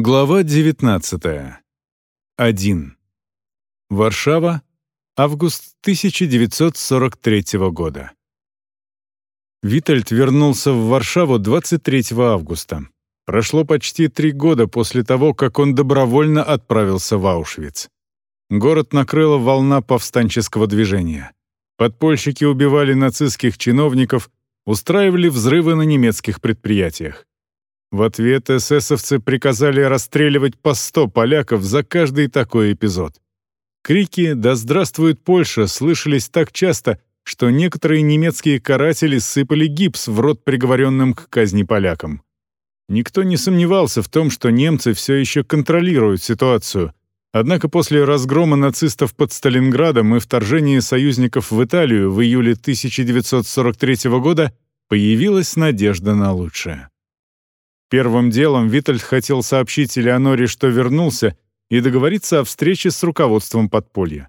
Глава 19. 1. Варшава. Август 1943 года. Витальд вернулся в Варшаву 23 августа. Прошло почти три года после того, как он добровольно отправился в Аушвиц. Город накрыла волна повстанческого движения. Подпольщики убивали нацистских чиновников, устраивали взрывы на немецких предприятиях. В ответ эсэсовцы приказали расстреливать по сто поляков за каждый такой эпизод. Крики «Да здравствует Польша!» слышались так часто, что некоторые немецкие каратели сыпали гипс в рот приговоренным к казни полякам. Никто не сомневался в том, что немцы все еще контролируют ситуацию, однако после разгрома нацистов под Сталинградом и вторжения союзников в Италию в июле 1943 года появилась надежда на лучшее. Первым делом Витальд хотел сообщить Элеоноре, что вернулся, и договориться о встрече с руководством подполья.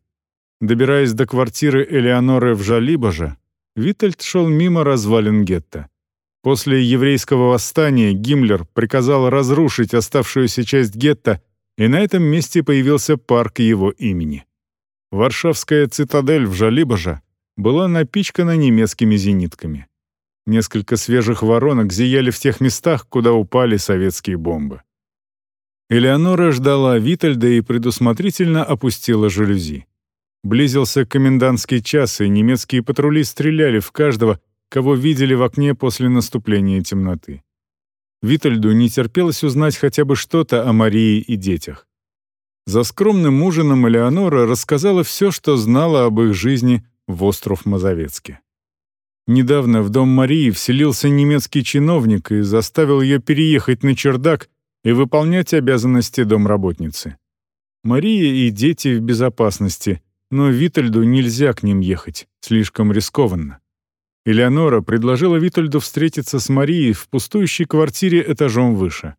Добираясь до квартиры Элеоноры в Жалибоже, Витальд шел мимо развалин гетто. После еврейского восстания Гиммлер приказал разрушить оставшуюся часть гетто, и на этом месте появился парк его имени. Варшавская цитадель в Жалибоже была напичкана немецкими зенитками. Несколько свежих воронок зияли в тех местах, куда упали советские бомбы. Элеонора ждала Витальда и предусмотрительно опустила жалюзи. Близился комендантский час, и немецкие патрули стреляли в каждого, кого видели в окне после наступления темноты. Витальду не терпелось узнать хотя бы что-то о Марии и детях. За скромным ужином Элеонора рассказала все, что знала об их жизни в остров Мазовецке. Недавно в дом Марии вселился немецкий чиновник и заставил ее переехать на чердак и выполнять обязанности домработницы. Мария и дети в безопасности, но Витальду нельзя к ним ехать, слишком рискованно. Элеонора предложила Витальду встретиться с Марией в пустующей квартире этажом выше.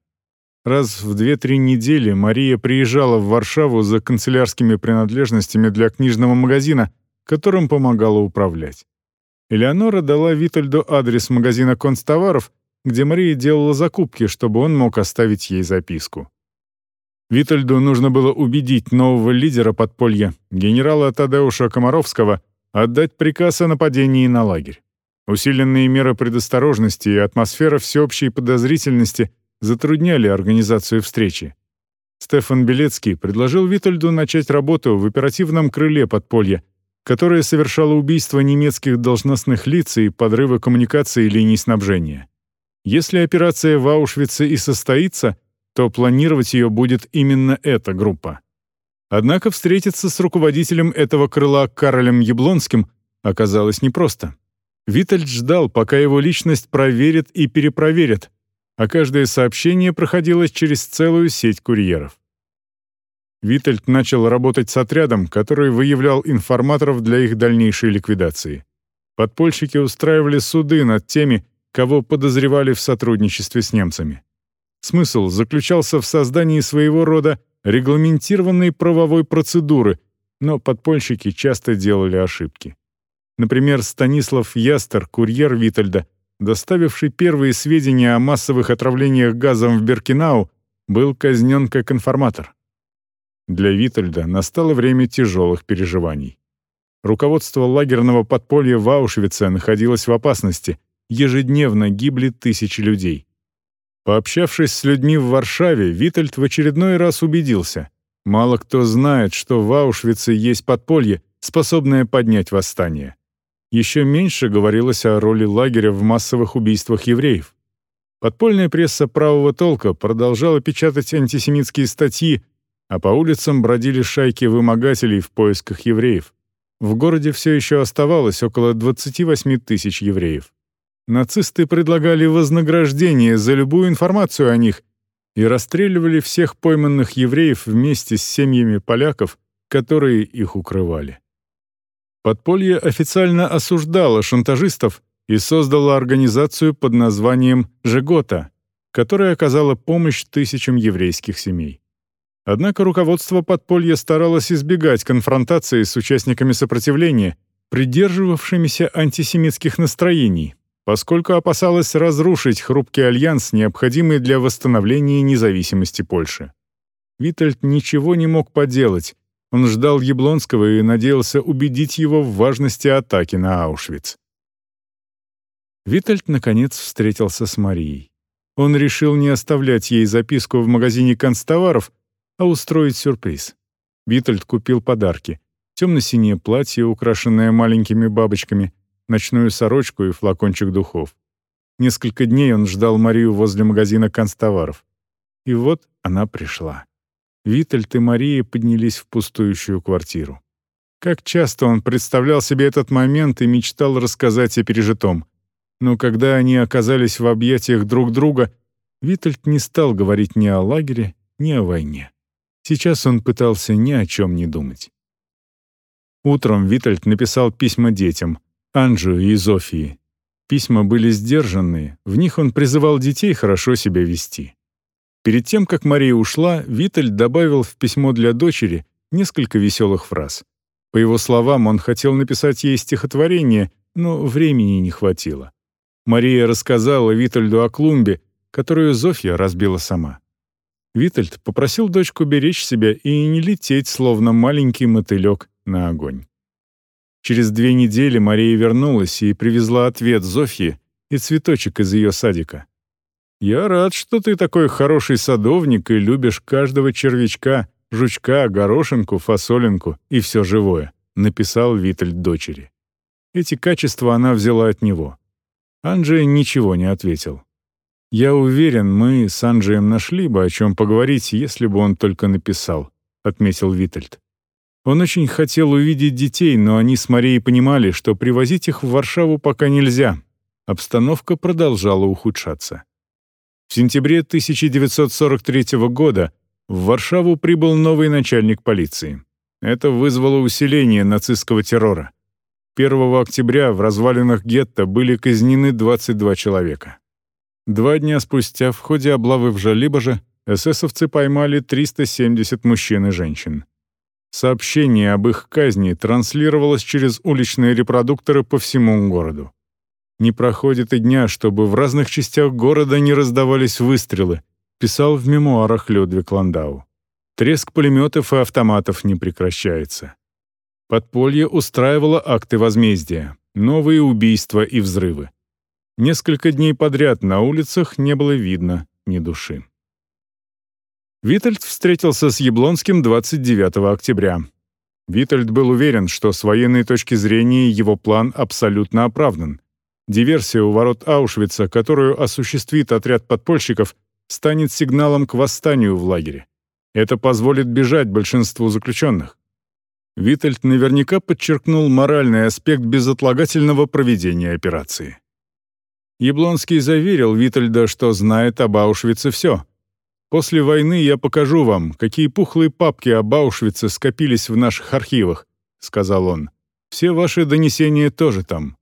Раз в две-три недели Мария приезжала в Варшаву за канцелярскими принадлежностями для книжного магазина, которым помогала управлять. Элеонора дала Витальду адрес магазина констоваров, где Мария делала закупки, чтобы он мог оставить ей записку. Витальду нужно было убедить нового лидера подполья, генерала Тадеуша Комаровского, отдать приказ о нападении на лагерь. Усиленные меры предосторожности и атмосфера всеобщей подозрительности затрудняли организацию встречи. Стефан Белецкий предложил Витальду начать работу в оперативном крыле подполья, которая совершала убийства немецких должностных лиц и подрывы коммуникации и линий снабжения. Если операция в Аушвице и состоится, то планировать ее будет именно эта группа. Однако встретиться с руководителем этого крыла Каролем Яблонским оказалось непросто. Витальд ждал, пока его личность проверят и перепроверят, а каждое сообщение проходило через целую сеть курьеров. Витальд начал работать с отрядом, который выявлял информаторов для их дальнейшей ликвидации. Подпольщики устраивали суды над теми, кого подозревали в сотрудничестве с немцами. Смысл заключался в создании своего рода регламентированной правовой процедуры, но подпольщики часто делали ошибки. Например, Станислав Ястер, курьер Витальда, доставивший первые сведения о массовых отравлениях газом в Беркинау, был казнен как информатор. Для Витальда настало время тяжелых переживаний. Руководство лагерного подполья в Аушвице находилось в опасности, ежедневно гибли тысячи людей. Пообщавшись с людьми в Варшаве, Витальд в очередной раз убедился, мало кто знает, что в Аушвице есть подполье, способное поднять восстание. Еще меньше говорилось о роли лагеря в массовых убийствах евреев. Подпольная пресса правого толка продолжала печатать антисемитские статьи а по улицам бродили шайки вымогателей в поисках евреев. В городе все еще оставалось около 28 тысяч евреев. Нацисты предлагали вознаграждение за любую информацию о них и расстреливали всех пойманных евреев вместе с семьями поляков, которые их укрывали. Подполье официально осуждало шантажистов и создало организацию под названием «Жегота», которая оказала помощь тысячам еврейских семей. Однако руководство подполья старалось избегать конфронтации с участниками сопротивления, придерживавшимися антисемитских настроений, поскольку опасалась разрушить хрупкий альянс, необходимый для восстановления независимости Польши. Витальд ничего не мог поделать. Он ждал Яблонского и надеялся убедить его в важности атаки на Аушвиц. Витальд, наконец, встретился с Марией. Он решил не оставлять ей записку в магазине констоваров, а устроить сюрприз. Витальд купил подарки. Темно-синее платье, украшенное маленькими бабочками, ночную сорочку и флакончик духов. Несколько дней он ждал Марию возле магазина констоваров. И вот она пришла. Витальд и Мария поднялись в пустующую квартиру. Как часто он представлял себе этот момент и мечтал рассказать о пережитом. Но когда они оказались в объятиях друг друга, Витальд не стал говорить ни о лагере, ни о войне. Сейчас он пытался ни о чем не думать. Утром Витальд написал письма детям, Анжу и Зофии. Письма были сдержанные, в них он призывал детей хорошо себя вести. Перед тем, как Мария ушла, Витальд добавил в письмо для дочери несколько веселых фраз. По его словам, он хотел написать ей стихотворение, но времени не хватило. Мария рассказала Витальду о клумбе, которую Зофья разбила сама. Витальд попросил дочку беречь себя и не лететь, словно маленький мотылек, на огонь. Через две недели Мария вернулась и привезла ответ Зофье и цветочек из ее садика. «Я рад, что ты такой хороший садовник и любишь каждого червячка, жучка, горошинку, фасолинку и все живое», написал Витальд дочери. Эти качества она взяла от него. Анджей ничего не ответил. «Я уверен, мы с Анджеем нашли бы о чем поговорить, если бы он только написал», — отметил Витальд. Он очень хотел увидеть детей, но они с Марией понимали, что привозить их в Варшаву пока нельзя. Обстановка продолжала ухудшаться. В сентябре 1943 года в Варшаву прибыл новый начальник полиции. Это вызвало усиление нацистского террора. 1 октября в развалинах гетто были казнены 22 человека. Два дня спустя в ходе облавы в Жалибаже эсэсовцы поймали 370 мужчин и женщин. Сообщение об их казни транслировалось через уличные репродукторы по всему городу. Не проходит и дня, чтобы в разных частях города не раздавались выстрелы, писал в мемуарах Людвиг Ландау. Треск пулеметов и автоматов не прекращается. Подполье устраивало акты возмездия, новые убийства и взрывы. Несколько дней подряд на улицах не было видно ни души. Витальд встретился с Яблонским 29 октября. Витальд был уверен, что с военной точки зрения его план абсолютно оправдан. Диверсия у ворот Аушвица, которую осуществит отряд подпольщиков, станет сигналом к восстанию в лагере. Это позволит бежать большинству заключенных. Витальд наверняка подчеркнул моральный аспект безотлагательного проведения операции. Яблонский заверил Витальда, что знает об Аушвице все. «После войны я покажу вам, какие пухлые папки об Аушвице скопились в наших архивах», — сказал он. «Все ваши донесения тоже там».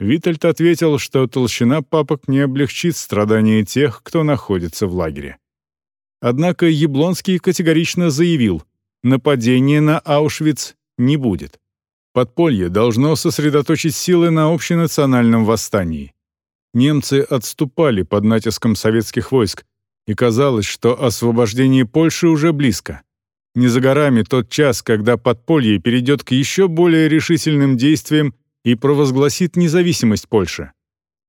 Витальд ответил, что толщина папок не облегчит страдания тех, кто находится в лагере. Однако Яблонский категорично заявил — Нападения на Аушвиц не будет. Подполье должно сосредоточить силы на общенациональном восстании. Немцы отступали под натиском советских войск, и казалось, что освобождение Польши уже близко. Не за горами тот час, когда подполье перейдет к еще более решительным действиям и провозгласит независимость Польши.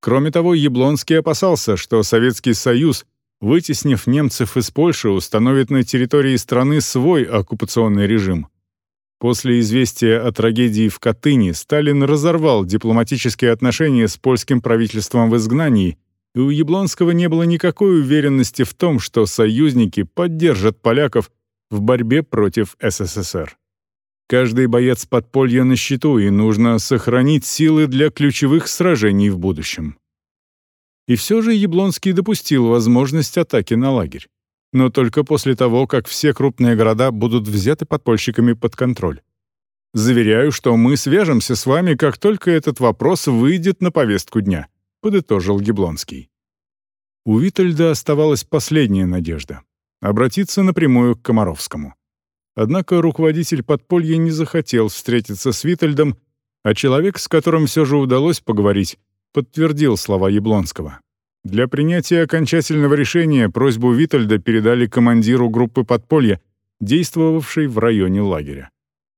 Кроме того, Яблонский опасался, что Советский Союз вытеснив немцев из Польши, установит на территории страны свой оккупационный режим. После известия о трагедии в Катыни Сталин разорвал дипломатические отношения с польским правительством в изгнании, и у Яблонского не было никакой уверенности в том, что союзники поддержат поляков в борьбе против СССР. Каждый боец подполья на счету, и нужно сохранить силы для ключевых сражений в будущем. И все же Яблонский допустил возможность атаки на лагерь. Но только после того, как все крупные города будут взяты подпольщиками под контроль. «Заверяю, что мы свяжемся с вами, как только этот вопрос выйдет на повестку дня», — подытожил Яблонский. У Витальда оставалась последняя надежда — обратиться напрямую к Комаровскому. Однако руководитель подполья не захотел встретиться с Витальдом, а человек, с которым все же удалось поговорить, подтвердил слова Яблонского. Для принятия окончательного решения просьбу Витальда передали командиру группы подполья, действовавшей в районе лагеря.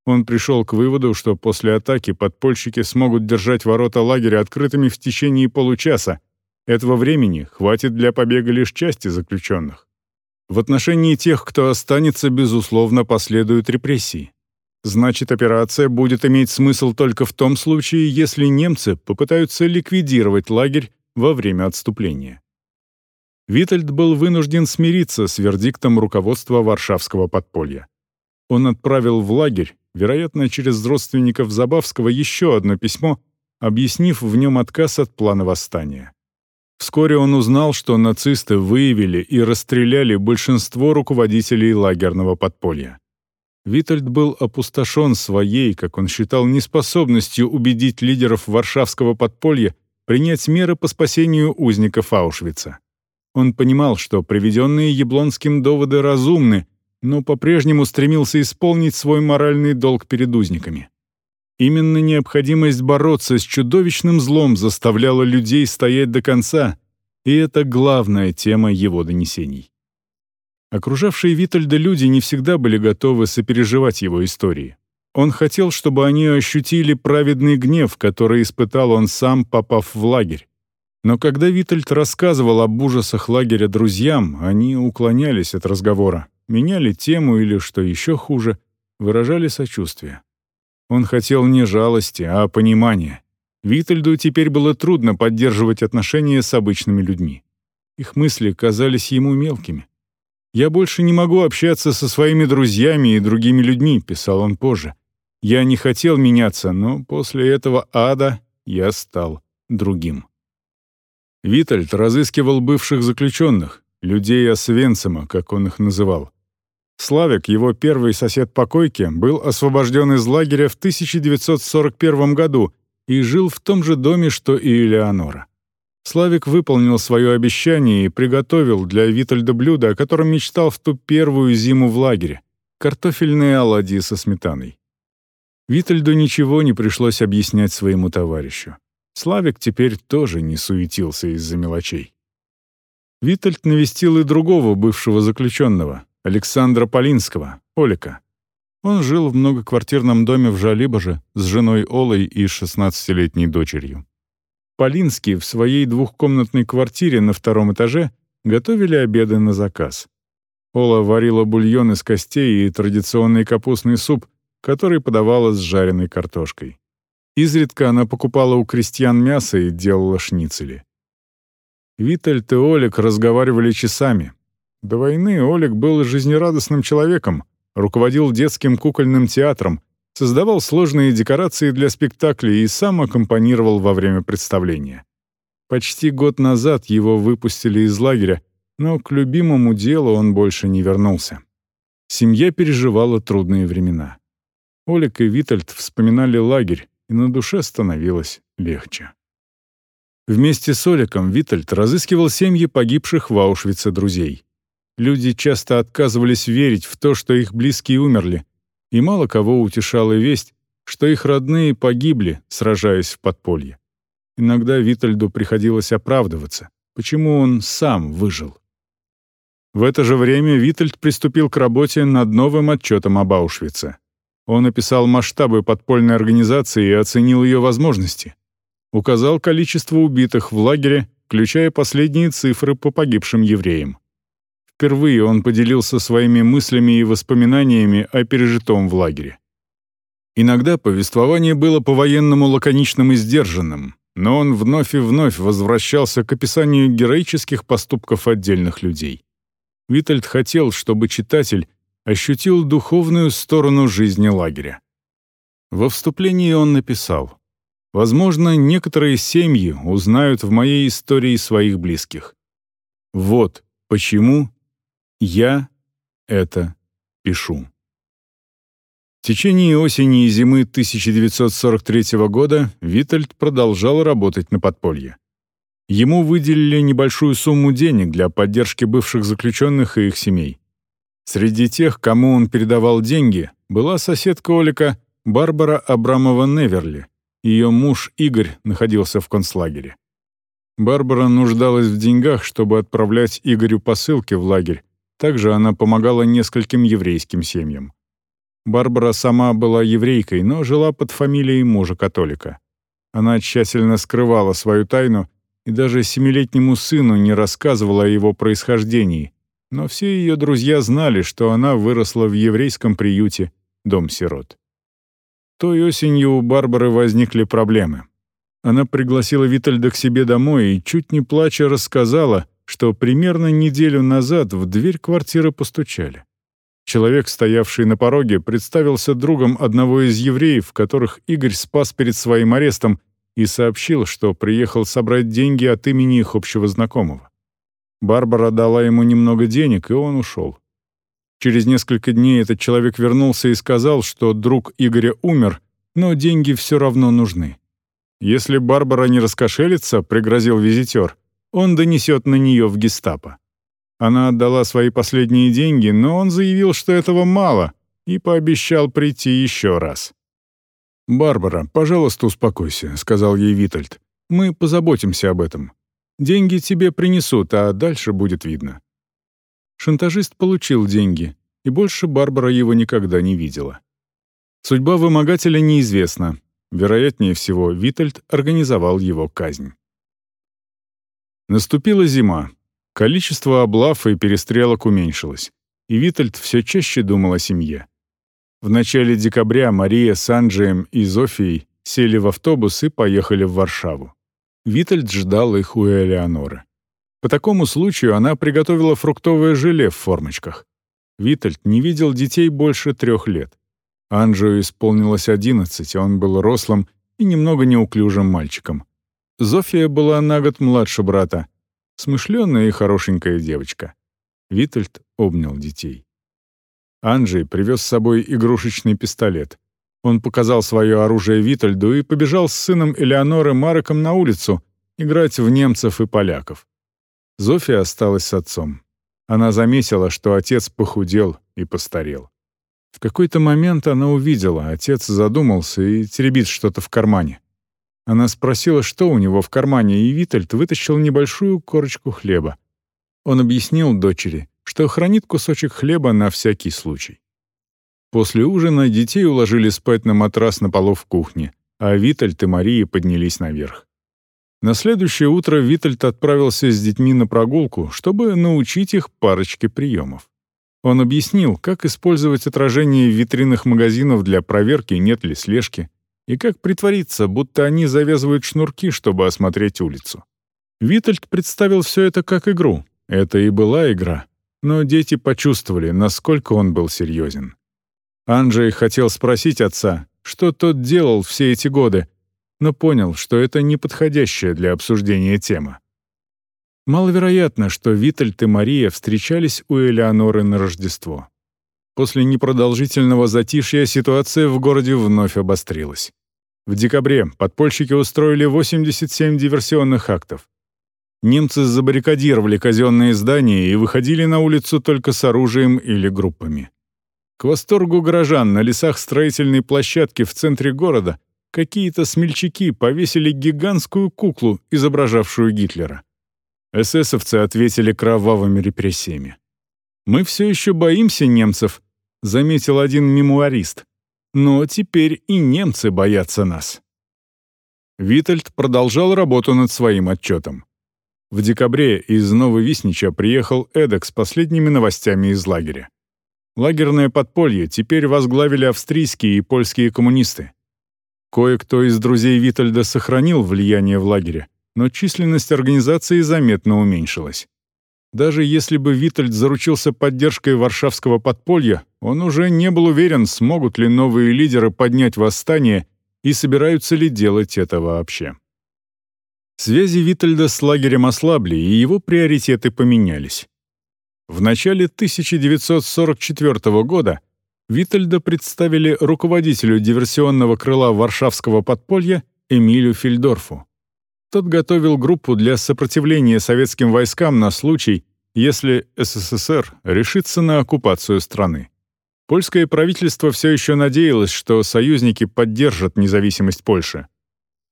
Он пришел к выводу, что после атаки подпольщики смогут держать ворота лагеря открытыми в течение получаса. Этого времени хватит для побега лишь части заключенных. В отношении тех, кто останется, безусловно, последуют репрессии. Значит, операция будет иметь смысл только в том случае, если немцы попытаются ликвидировать лагерь во время отступления. Витальд был вынужден смириться с вердиктом руководства Варшавского подполья. Он отправил в лагерь, вероятно, через родственников Забавского, еще одно письмо, объяснив в нем отказ от плана восстания. Вскоре он узнал, что нацисты выявили и расстреляли большинство руководителей лагерного подполья. Витальд был опустошен своей, как он считал, неспособностью убедить лидеров варшавского подполья принять меры по спасению узников Аушвица. Он понимал, что приведенные Яблонским доводы разумны, но по-прежнему стремился исполнить свой моральный долг перед узниками. Именно необходимость бороться с чудовищным злом заставляла людей стоять до конца, и это главная тема его донесений. Окружавшие Витальда люди не всегда были готовы сопереживать его истории. Он хотел, чтобы они ощутили праведный гнев, который испытал он сам, попав в лагерь. Но когда Витальд рассказывал об ужасах лагеря друзьям, они уклонялись от разговора, меняли тему или, что еще хуже, выражали сочувствие. Он хотел не жалости, а понимания. Витальду теперь было трудно поддерживать отношения с обычными людьми. Их мысли казались ему мелкими. «Я больше не могу общаться со своими друзьями и другими людьми», — писал он позже. «Я не хотел меняться, но после этого ада я стал другим». Витальд разыскивал бывших заключенных, людей Освенцима, как он их называл. Славик, его первый сосед по койке, был освобожден из лагеря в 1941 году и жил в том же доме, что и Элеонора. Славик выполнил свое обещание и приготовил для Витальда блюдо, о котором мечтал в ту первую зиму в лагере — картофельные оладьи со сметаной. Витальду ничего не пришлось объяснять своему товарищу. Славик теперь тоже не суетился из-за мелочей. Витальд навестил и другого бывшего заключенного, Александра Полинского, Олика. Он жил в многоквартирном доме в Жалибоже с женой Олой и 16-летней дочерью. Полинские в своей двухкомнатной квартире на втором этаже готовили обеды на заказ. Ола варила бульон из костей и традиционный капустный суп, который подавала с жареной картошкой. Изредка она покупала у крестьян мясо и делала шницели. Витальд и Олег разговаривали часами, до войны Олег был жизнерадостным человеком, руководил детским кукольным театром, создавал сложные декорации для спектаклей и сам аккомпанировал во время представления. Почти год назад его выпустили из лагеря, но к любимому делу он больше не вернулся. Семья переживала трудные времена. Олег и Витальд вспоминали лагерь, и на душе становилось легче. Вместе с Оликом Витальд разыскивал семьи погибших в Аушвице друзей. Люди часто отказывались верить в то, что их близкие умерли, и мало кого утешала весть, что их родные погибли, сражаясь в подполье. Иногда Витальду приходилось оправдываться, почему он сам выжил. В это же время Витальд приступил к работе над новым отчетом об Аушвице. Он описал масштабы подпольной организации и оценил ее возможности. Указал количество убитых в лагере, включая последние цифры по погибшим евреям. Впервые он поделился своими мыслями и воспоминаниями о пережитом в лагере. Иногда повествование было по-военному лаконичным и сдержанным, но он вновь и вновь возвращался к описанию героических поступков отдельных людей. Витальд хотел, чтобы читатель ощутил духовную сторону жизни лагеря. Во вступлении он написал «Возможно, некоторые семьи узнают в моей истории своих близких. Вот почему я это пишу. В течение осени и зимы 1943 года Витальд продолжал работать на подполье. Ему выделили небольшую сумму денег для поддержки бывших заключенных и их семей. Среди тех, кому он передавал деньги, была соседка Олика Барбара Абрамова-Неверли. Ее муж Игорь находился в концлагере. Барбара нуждалась в деньгах, чтобы отправлять Игорю посылки в лагерь. Также она помогала нескольким еврейским семьям. Барбара сама была еврейкой, но жила под фамилией мужа-католика. Она тщательно скрывала свою тайну и даже семилетнему сыну не рассказывала о его происхождении, но все ее друзья знали, что она выросла в еврейском приюте «Дом сирот». Той осенью у Барбары возникли проблемы. Она пригласила Витальда к себе домой и, чуть не плача, рассказала, что примерно неделю назад в дверь квартиры постучали. Человек, стоявший на пороге, представился другом одного из евреев, которых Игорь спас перед своим арестом, и сообщил, что приехал собрать деньги от имени их общего знакомого. Барбара дала ему немного денег, и он ушел. Через несколько дней этот человек вернулся и сказал, что друг Игоря умер, но деньги все равно нужны. Если Барбара не раскошелится, пригрозил визитер, он донесет на нее в гестапо. Она отдала свои последние деньги, но он заявил, что этого мало, и пообещал прийти еще раз. «Барбара, пожалуйста, успокойся», — сказал ей Витальд. «Мы позаботимся об этом. Деньги тебе принесут, а дальше будет видно». Шантажист получил деньги, и больше Барбара его никогда не видела. Судьба вымогателя неизвестна. Вероятнее всего, Витальд организовал его казнь. Наступила зима, Количество облав и перестрелок уменьшилось, и Витальд все чаще думал о семье. В начале декабря Мария с Анджием и Зофией сели в автобус и поехали в Варшаву. Витальд ждал их у Элеоноры. По такому случаю она приготовила фруктовое желе в формочках. Витальд не видел детей больше трех лет. Анджию исполнилось одиннадцать, он был рослым и немного неуклюжим мальчиком. Зофия была на год младше брата, Смышленная и хорошенькая девочка. Витальд обнял детей. Анджей привез с собой игрушечный пистолет. Он показал свое оружие Витальду и побежал с сыном Элеоноры Мароком на улицу играть в немцев и поляков. Зофия осталась с отцом. Она заметила, что отец похудел и постарел. В какой-то момент она увидела, отец задумался и теребит что-то в кармане. Она спросила, что у него в кармане, и Витальд вытащил небольшую корочку хлеба. Он объяснил дочери, что хранит кусочек хлеба на всякий случай. После ужина детей уложили спать на матрас на полу в кухне, а Витальд и Мария поднялись наверх. На следующее утро Витальд отправился с детьми на прогулку, чтобы научить их парочке приемов. Он объяснил, как использовать отражение в витринах магазинов для проверки, нет ли слежки, и как притвориться, будто они завязывают шнурки, чтобы осмотреть улицу. Витальд представил все это как игру. Это и была игра. Но дети почувствовали, насколько он был серьезен. Анджей хотел спросить отца, что тот делал все эти годы, но понял, что это неподходящая для обсуждения тема. Маловероятно, что Витальд и Мария встречались у Элеоноры на Рождество. После непродолжительного затишья ситуация в городе вновь обострилась. В декабре подпольщики устроили 87 диверсионных актов. Немцы забаррикадировали казенные здания и выходили на улицу только с оружием или группами. К восторгу горожан на лесах строительной площадки в центре города какие-то смельчаки повесили гигантскую куклу, изображавшую Гитлера. Эсэсовцы ответили кровавыми репрессиями. «Мы все еще боимся немцев», — заметил один мемуарист. Но теперь и немцы боятся нас. Витальд продолжал работу над своим отчетом. В декабре из Нововиснича приехал Эдек с последними новостями из лагеря. Лагерное подполье теперь возглавили австрийские и польские коммунисты. Кое-кто из друзей Витальда сохранил влияние в лагере, но численность организации заметно уменьшилась. Даже если бы Витальд заручился поддержкой варшавского подполья, он уже не был уверен, смогут ли новые лидеры поднять восстание и собираются ли делать это вообще. Связи Витальда с лагерем ослабли, и его приоритеты поменялись. В начале 1944 года Витальда представили руководителю диверсионного крыла варшавского подполья Эмилю Фельдорфу. Тот готовил группу для сопротивления советским войскам на случай, если СССР решится на оккупацию страны. Польское правительство все еще надеялось, что союзники поддержат независимость Польши.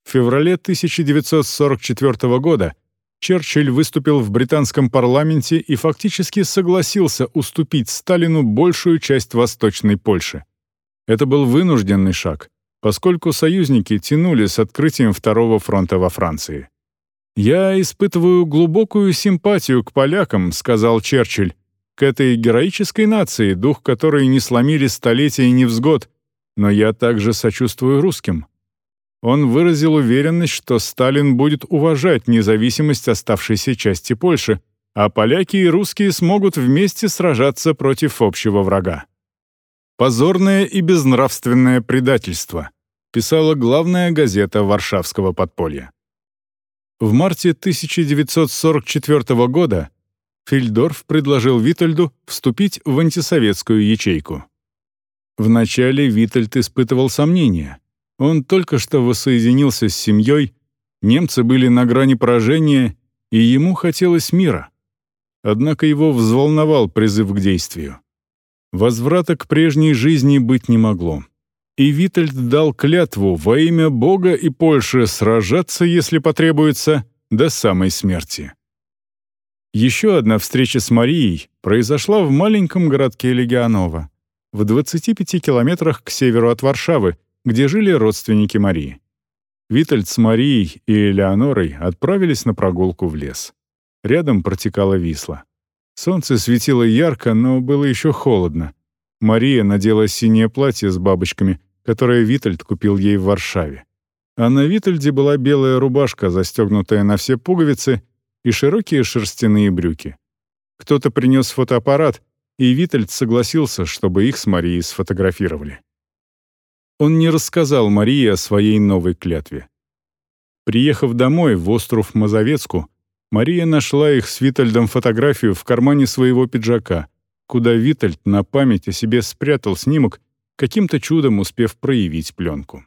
В феврале 1944 года Черчилль выступил в британском парламенте и фактически согласился уступить Сталину большую часть Восточной Польши. Это был вынужденный шаг, поскольку союзники тянули с открытием Второго фронта во Франции. «Я испытываю глубокую симпатию к полякам», — сказал Черчилль, «к этой героической нации, дух которой не сломили столетия невзгод, но я также сочувствую русским. Он выразил уверенность, что Сталин будет уважать независимость оставшейся части Польши, а поляки и русские смогут вместе сражаться против общего врага. «Позорное и безнравственное предательство», писала главная газета Варшавского подполья. В марте 1944 года Фильдорф предложил Витальду вступить в антисоветскую ячейку. Вначале Витальд испытывал сомнения. Он только что воссоединился с семьей, немцы были на грани поражения, и ему хотелось мира. Однако его взволновал призыв к действию. Возврата к прежней жизни быть не могло. И Витальд дал клятву во имя Бога и Польши сражаться, если потребуется, до самой смерти. Еще одна встреча с Марией произошла в маленьком городке Легионова, в 25 километрах к северу от Варшавы, где жили родственники Марии. Витальд с Марией и Элеонорой отправились на прогулку в лес. Рядом протекала Висла. Солнце светило ярко, но было еще холодно. Мария надела синее платье с бабочками, которое Витальд купил ей в Варшаве. А на Витальде была белая рубашка, застегнутая на все пуговицы, и широкие шерстяные брюки. Кто-то принес фотоаппарат, и Витальд согласился, чтобы их с Марией сфотографировали. Он не рассказал Марии о своей новой клятве. Приехав домой в остров Мазовецку, Мария нашла их с Витальдом фотографию в кармане своего пиджака, куда Витальд на память о себе спрятал снимок, каким-то чудом успев проявить пленку.